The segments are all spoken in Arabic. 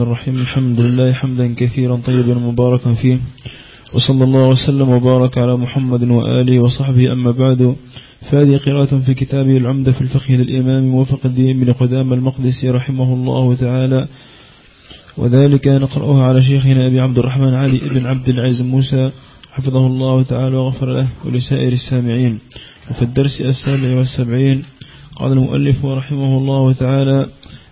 الرحيم. الحمد لله حمدا كثيرا طيبا مباركا فيه. وصلى الله وسلم وبارك على محمد وآله وصحبه. أما بعد فهذه قراءة في كتابه العمدة في الفقه للإمام موفق الدين بن قدام المقدسي رحمه الله تعالى. وذلك نقرأها على شيخنا أبي عبد الرحمن علي بن عبد العزيز موسى حفظه الله تعالى وغفر له ولسائر السامعين. وفي الدرس السابع والسبعين قال المؤلف رحمه الله تعالى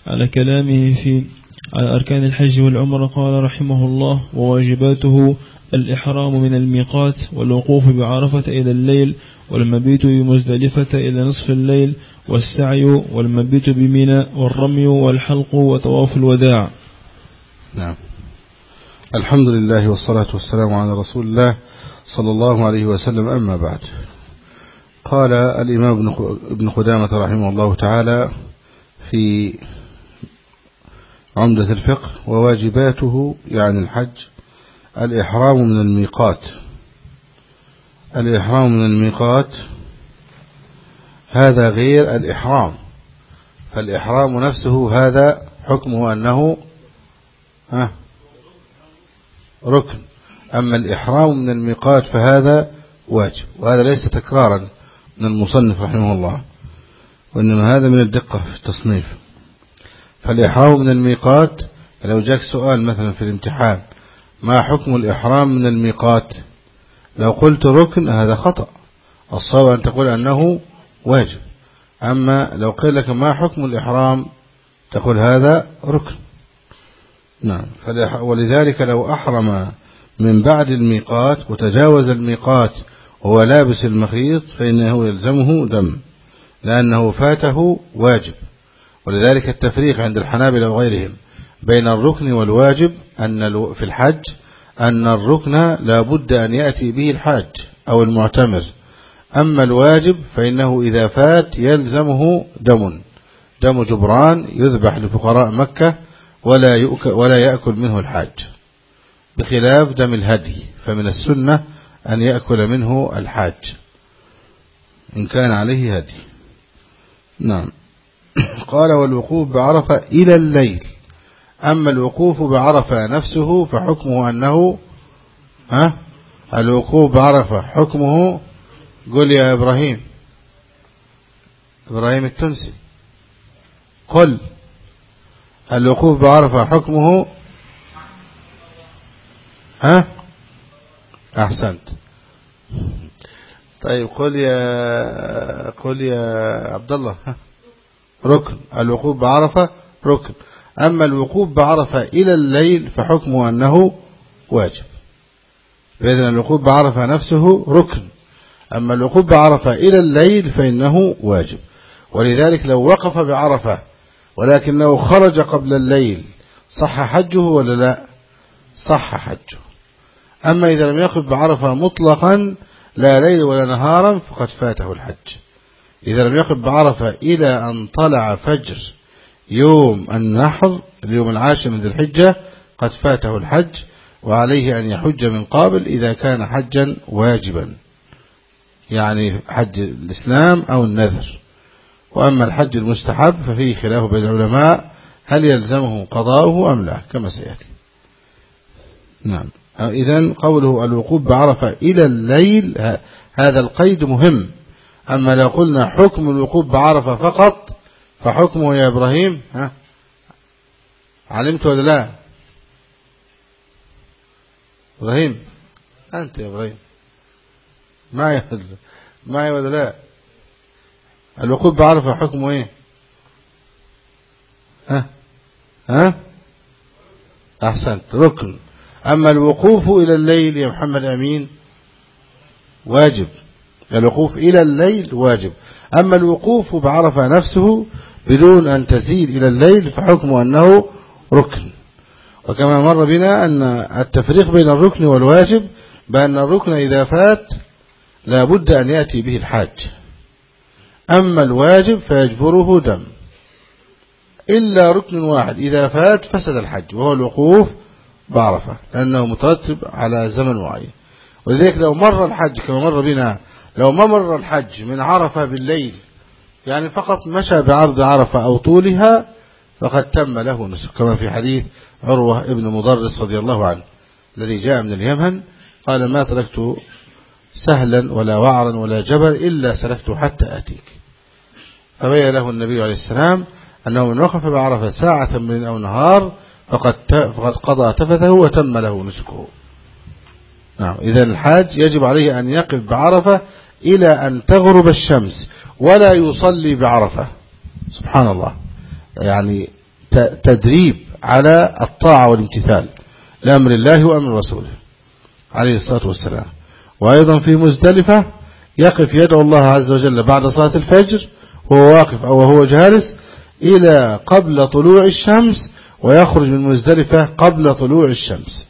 على كلامه في على أركان الحج والعمر قال رحمه الله وواجباته الإحرام من الميقات والوقوف بعرفة إلى الليل والمبيت بمزدلفة إلى نصف الليل والسعي والمبيت بمنى والرمي والحلق وطواف الوداع. نعم. الحمد لله والصلاة والسلام على رسول الله صلى الله عليه وسلم. أما بعد قال الإمام ابن قدامة رحمه الله تعالى في عمدة الفقه وواجباته يعني الحج الإحرام من الميقات. الإحرام من الميقات هذا غير الإحرام فالإحرام نفسه هذا حكمه أنه ركن. أما الإحرام من الميقات فهذا واجب وهذا ليس تكرارا من المصنف رحمه الله وإنما هذا من الدقة في التصنيف. فالإحرام من الميقات. لو جاك سؤال مثلا في الامتحان ما حكم الإحرام من الميقات؟ لو قلت ركن هذا خطأ. الصواب أن تقول أنه واجب. أما لو قيل لك ما حكم الإحرام تقول هذا ركن. نعم. ولذلك لو أحرم من بعد الميقات وتجاوز الميقات وهو لابس المخيط فإنه يلزمه دم لأنه فاته واجب. ولذلك التفريق عند الحنابلة وغيرهم بين الركن والواجب أن في الحج أن الركن لا بد أن يأتي به الحاج أو المعتمر. أما الواجب فإنه إذا فات يلزمه دم دم جبران يذبح لفقراء مكة ولا, يؤكل ولا يأكل منه الحاج. بخلاف دم الهدي فمن السنة أن يأكل منه الحاج. إن كان عليه هدي. نعم. قال والوقوف بعرفة إلى الليل. أما الوقوف بعرفة نفسه فحكمه أنه ها؟ الوقوف بعرفة حكمه قل يا إبراهيم. إبراهيم التنسي قل. الوقوف بعرفة حكمه ها؟ أحسنت. طيب قل يا قل يا عبد الله ها؟ ركن الوقوف بعرفة ركن. أما الوقوف بعرفة إلى الليل فحكمه أنه واجب. فإذن الوقوف بعرفة نفسه ركن. أما الوقوف بعرفة إلى الليل فإنه واجب. ولذلك لو وقف بعرفة ولكنه خرج قبل الليل صح حجه ولا لا؟ صح حجه. أما إذا لم يقف بعرفة مطلقا لا ليل ولا نهارا فقد فاته الحج. إذا لم يقف بعرفة إلى أن طلع فجر يوم النحر اليوم العاشر من ذي الحجة قد فاته الحج وعليه أن يحج من قابل إذا كان حجا واجبا. يعني حج الإسلام أو النذر. وأما الحج المستحب ففيه خلاف بين العلماء هل يلزمه قضاؤه أم لا؟ كما سيأتي. نعم. إذا قوله الوقوف بعرفة إلى الليل هذا القيد مهم. أما لو قلنا حكم الوقوف بعرفة فقط فحكمه يا إبراهيم ها؟ علمت ولا لا؟ إبراهيم أنت يا إبراهيم. معي معي ولا لا؟ الوقوف بعرفة حكمه إيه؟ ها؟ ها؟ أحسنت ركن. أما الوقوف إلى الليل يا محمد أمين واجب. الوقوف إلى الليل واجب. أما الوقوف بعرفة نفسه بدون أن تزيد إلى الليل فحكمه أنه ركن. وكما مر بنا أن التفريق بين الركن والواجب بأن الركن إذا فات لا بد أن يأتي به الحاج. أما الواجب فيجبره دم. إلا ركن واحد إذا فات فسد الحج وهو الوقوف بعرفة لأنه مترتب على زمن معين. ولذلك لو مر الحج كما مر بنا لو ما مر الحج من عرفة بالليل يعني فقط مشى بعرض عرفة أو طولها فقد تم له نسك. كما في حديث عروة ابن مضرس رضي الله عنه الذي جاء من اليمن قال ما تركت سهلا ولا وعرا ولا جبل إلا سلكت حتى آتيك. فبين له النبي عليه السلام أنه من وقف بعرفة ساعة من أو نهار فقد, فقد قضى تفثه وتم له نسكه. نعم إذا الحاج يجب عليه أن يقف بعرفة إلى أن تغرب الشمس ولا يصلي بعرفة. سبحان الله يعني تدريب على الطاعة والامتثال لأمر الله وأمر رسوله. عليه الصلاة والسلام. وأيضا في مزدلفة يقف يدعو الله عز وجل بعد صلاة الفجر وهو واقف أو وهو جالس إلى قبل طلوع الشمس ويخرج من مزدلفة قبل طلوع الشمس.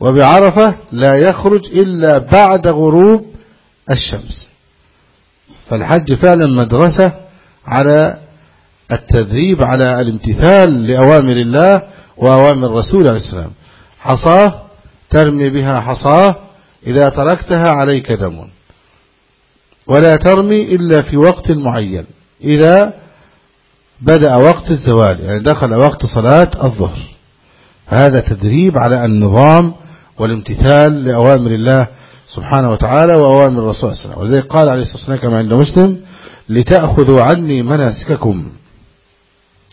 وبعرفة لا يخرج إلا بعد غروب الشمس. فالحج فعلا مدرسة على التدريب على الامتثال لأوامر الله وأوامر الرسول عليه السلام. حصاه ترمي بها حصاه إذا تركتها عليك دم. ولا ترمي إلا في وقت معين إذا بدأ وقت الزوال يعني دخل وقت صلاة الظهر. هذا تدريب على النظام والامتثال لأوامر الله سبحانه وتعالى وأوامر الرسول صلى الله عليه وسلم. ولذلك قال عليه الصلاة والسلام كما عند مسلم لتأخذوا عني مناسككم.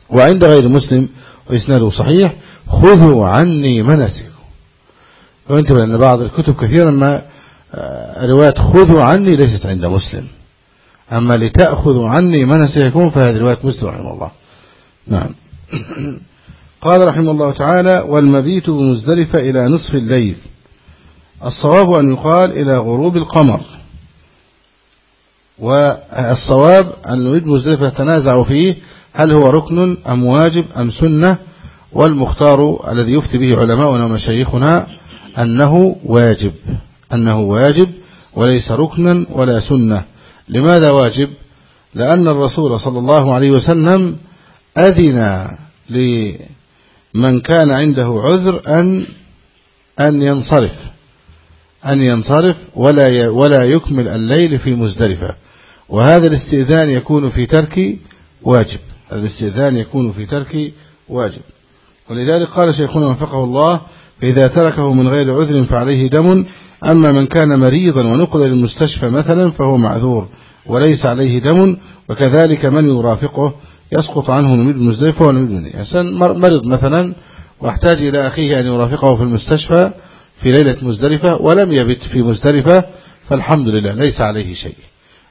وعند غير مسلم وإسناده صحيح خذوا عني مناسككم. وانتبه أن بعض الكتب كثيرا ما آه، رواية خذوا عني ليست عند مسلم. أما لتأخذوا عني مناسككم فهذه رواية مسلم رحمه الله. نعم. قال رحمه الله تعالى والمبيت بمزدلفة إلى نصف الليل. الصواب أن يقال إلى غروب القمر. والصواب أن نريد مزدلفة تنازع فيه هل هو ركن أم واجب أم سنة؟ والمختار الذي يفتي به علماؤنا ومشايخنا أنه واجب. أنه واجب وليس ركنا ولا سنة. لماذا واجب؟ لأن الرسول صلى الله عليه وسلم أذن لمن كان عنده عذر أن أن ينصرف. أن ينصرف ولا ولا يكمل الليل في مزدلفة. وهذا الاستئذان يكون في ترك واجب. الاستئذان يكون في ترك واجب. ولذلك قال شيخنا وفقه الله فإذا تركه من غير عذر فعليه دم. أما من كان مريضا ونقل للمستشفى مثلا فهو معذور وليس عليه دم. وكذلك من يرافقه يسقط عنه نميد مزدلفة ونميد مني إنسان مرض مثلا واحتاج إلى أخيه أن يرافقه في المستشفى في ليلة مزدلفة ولم يبت في مزدلفة فالحمد لله ليس عليه شيء.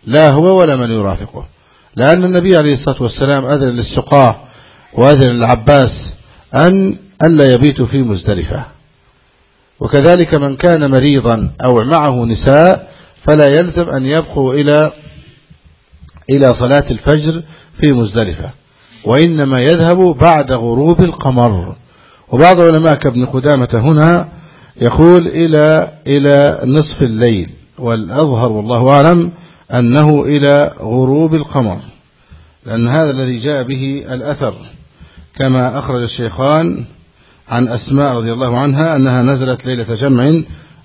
لا هو ولا من يرافقه. لأن النبي عليه الصلاة والسلام أذن للسقاة وأذن للعباس أن ألا يبيتوا في مزدلفة. وكذلك من كان مريضا أو معه نساء فلا يلزم أن يبقوا إلى إلى صلاة الفجر في مزدلفة. وإنما يذهب بعد غروب القمر. وبعض علماء كابن قدامة هنا يقول إلى إلى نصف الليل والأظهر والله أعلم أنه إلى غروب القمر لأن هذا الذي جاء به الأثر. كما أخرج الشيخان عن أسماء رضي الله عنها أنها نزلت ليلة جمع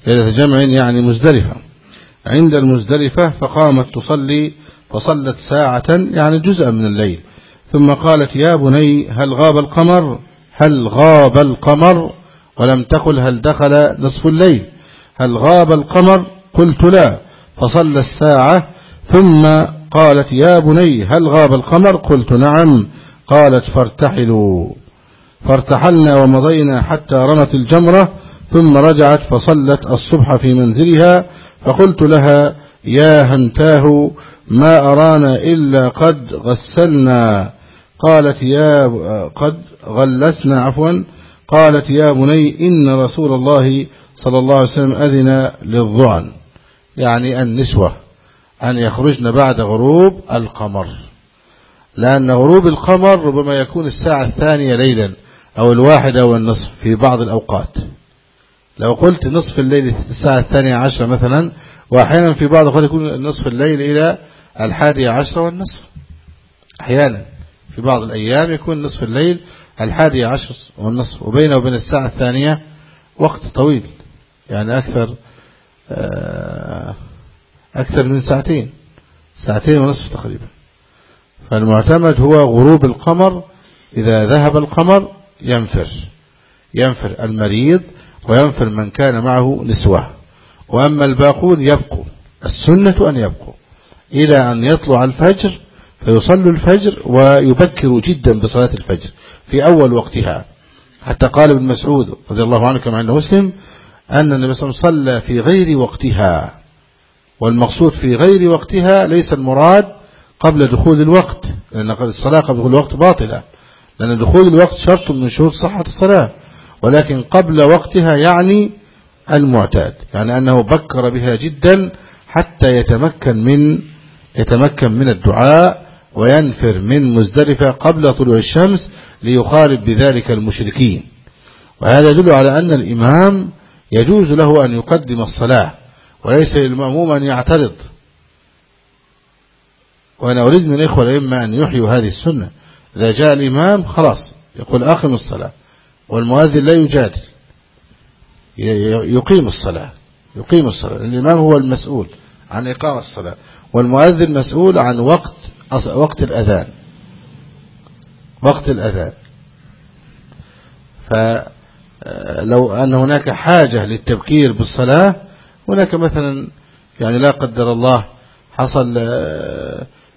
ليلة جمع يعني مزدلفة. عند المزدلفة فقامت تصلي فصلت ساعة يعني جزءا من الليل. ثم قالت يا بني هل غاب القمر؟ هل غاب القمر؟ ولم تقل هل دخل نصف الليل هل غاب القمر؟ قلت لا. فصلى الساعة ثم قالت يا بني هل غاب القمر؟ قلت نعم. قالت فارتحلوا. فارتحلنا ومضينا حتى رمت الجمرة ثم رجعت فصلت الصبح في منزلها فقلت لها يا هنتاه ما أرانا إلا قد غسلنا. قالت يا قد غلسنا عفوا. قالت يا بني إن رسول الله صلى الله عليه وسلم أذن للظعن يعني النسوة أن يخرجن بعد غروب القمر. لأن غروب القمر ربما يكون الساعة الثانية ليلا أو الواحدة أو النصف في بعض الأوقات. لو قلت نصف الليل الساعة الثانية عشرة مثلا وأحيانا في بعض الأوقات يكون نصف الليل إلى الحادية عشرة والنصف. أحيانا في بعض الأيام يكون نصف الليل الحادية عشر والنصف وبينه وبين الساعة الثانية وقت طويل يعني أكثر آه، أكثر من ساعتين ساعتين ونصف تقريبا. فالمعتمد هو غروب القمر إذا ذهب القمر ينفر ينفر المريض وينفر من كان معه نسوة. وأما الباقون يبقوا السنة أن يبقوا إلى أن يطلع الفجر فيصلوا الفجر ويبكروا جدا بصلاة الفجر في أول وقتها. حتى قال ابن مسعود رضي الله عنه كما عند مسلم أن النبي صلى الله عليه وسلم صلى في غير وقتها. والمقصود في غير وقتها ليس المراد قبل دخول الوقت لأن الصلاة قبل دخول الوقت باطلة لأن دخول الوقت شرط من شروط صحة الصلاة ولكن قبل وقتها يعني المعتاد يعني أنه بكر بها جدا حتى يتمكن من يتمكن من الدعاء وينفر من مزدلفة قبل طلوع الشمس ليخالف بذلك المشركين. وهذا يدل على أن الإمام يجوز له أن يقدم الصلاة وليس للمأموم أن يعترض. وأنا أريد من الإخوة الأئمة أن يحيوا هذه السنة. إذا جاء الإمام خلاص يقول أقم الصلاة والمؤذن لا يجادل. يقيم الصلاة يقيم الصلاة الإمام هو المسؤول عن إقامة الصلاة والمؤذن مسؤول عن وقت وقت الأذان. وقت الأذان. فلو أن هناك حاجة للتبكير بالصلاة هناك مثلا يعني لا قدر الله حصل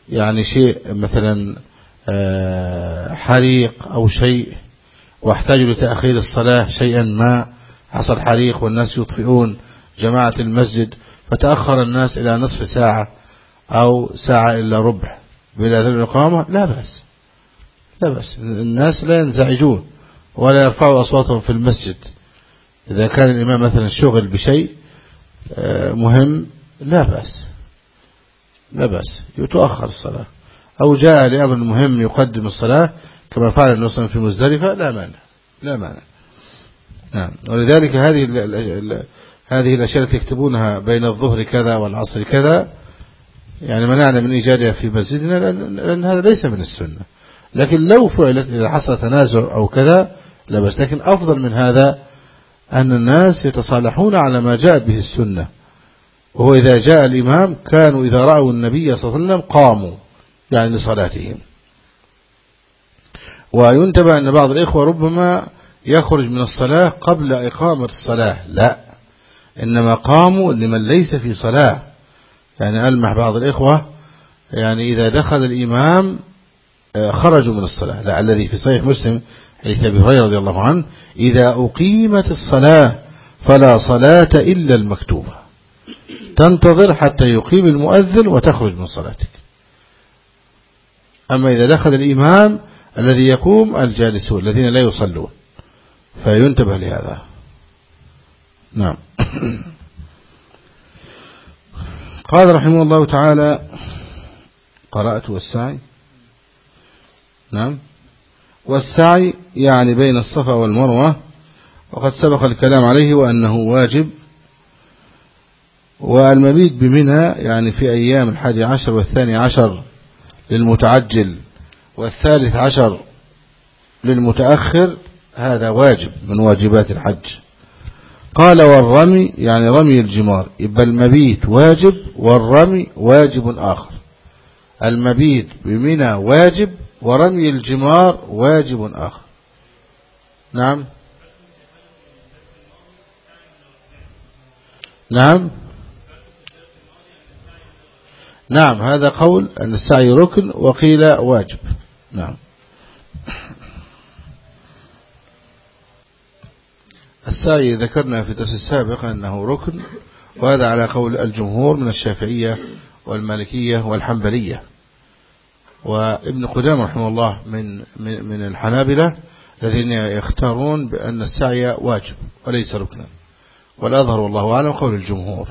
يعني شيء مثلا حريق أو شيء واحتاج لتأخير الصلاة شيئا ما حصل حريق والناس يطفئون جماعة المسجد فتأخر الناس إلى نصف ساعة أو ساعة إلا ربع. بلا ذلك الإقامة لا بأس. لا بأس. الناس لا ينزعجون ولا يرفعوا أصواتهم في المسجد. إذا كان الإمام مثلا شغل بشيء آه، مهم لا بأس. لا بأس. يتأخر الصلاة. أو جاء لأمر مهم يقدم الصلاة كما فعل النصر في مزدلفة لا مانع. لا مانع. نعم. ولذلك هذه هذه الأشياء التي يكتبونها بين الظهر كذا والعصر كذا يعني منعنا من إيجادها في مسجدنا لأن هذا ليس من السنة. لكن لو فعلت إذا حصل تنازع أو كذا لا بس لكن أفضل من هذا أن الناس يتصالحون على ما جاءت به السنة. وهو إذا جاء الإمام كانوا إذا رأوا النبي صلى الله عليه وسلم قاموا يعني لصلاتهم. وينتبه أن بعض الإخوة ربما يخرج من الصلاة قبل إقامة الصلاة. لا. إنما قاموا لمن ليس في صلاة. يعني ألمح بعض الإخوة يعني إذا دخل الإمام آه، خرجوا من الصلاة لا الذي في صحيح مسلم حديث أبي هريرة رضي الله عنه إذا أقيمت الصلاة فلا صلاة إلا المكتوبة. تنتظر حتى يقيم المؤذن وتخرج من صلاتك. أما إذا دخل الإمام الذي يقوم الجالسون الذين لا يصلون فينتبه لهذا. نعم. قال رحمه الله تعالى قرأت والسعي. نعم. والسعي يعني بين الصفا والمروة وقد سبق الكلام عليه وأنه واجب. والمبيت بمنى يعني في أيام الحادي عشر والثاني عشر للمتعجل والثالث عشر للمتأخر هذا واجب من واجبات الحج. قال والرمي يعني رمي الجمار. يبقى المبيت واجب والرمي واجب آخر. المبيت بمنى واجب ورمي الجمار واجب آخر. نعم؟ نعم؟ نعم هذا قول أن السعي ركن وقيل واجب. نعم. السعي ذكرنا في الدرس السابق أنه ركن وهذا على قول الجمهور من الشافعية والمالكية والحنبلية. وابن قدام رحمه الله من من الحنابلة الذين يختارون بأن السعي واجب وليس ركنا. والأظهر والله أعلم قول الجمهور.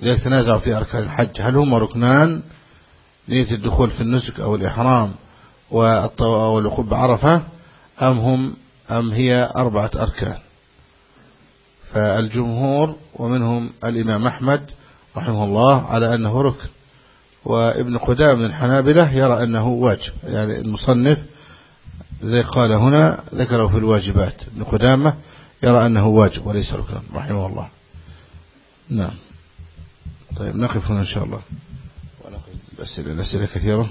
لذلك تنازعوا في أركان الحج. هل هم ركنان؟ نية الدخول في النسك أو الإحرام والوقوف بعرفة أم هم أم هي أربعة أركان؟ فالجمهور ومنهم الإمام أحمد رحمه الله على أنه ركن وابن قدام من الحنابلة يرى أنه واجب يعني المصنف زي قال هنا ذكره في الواجبات ابن قدامة يرى أنه واجب وليس ركنا رحمه الله. نعم. طيب نقف هنا إن شاء الله. ونقف. الأسئلة, الأسئلة كثيرة